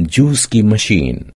Juice की machine.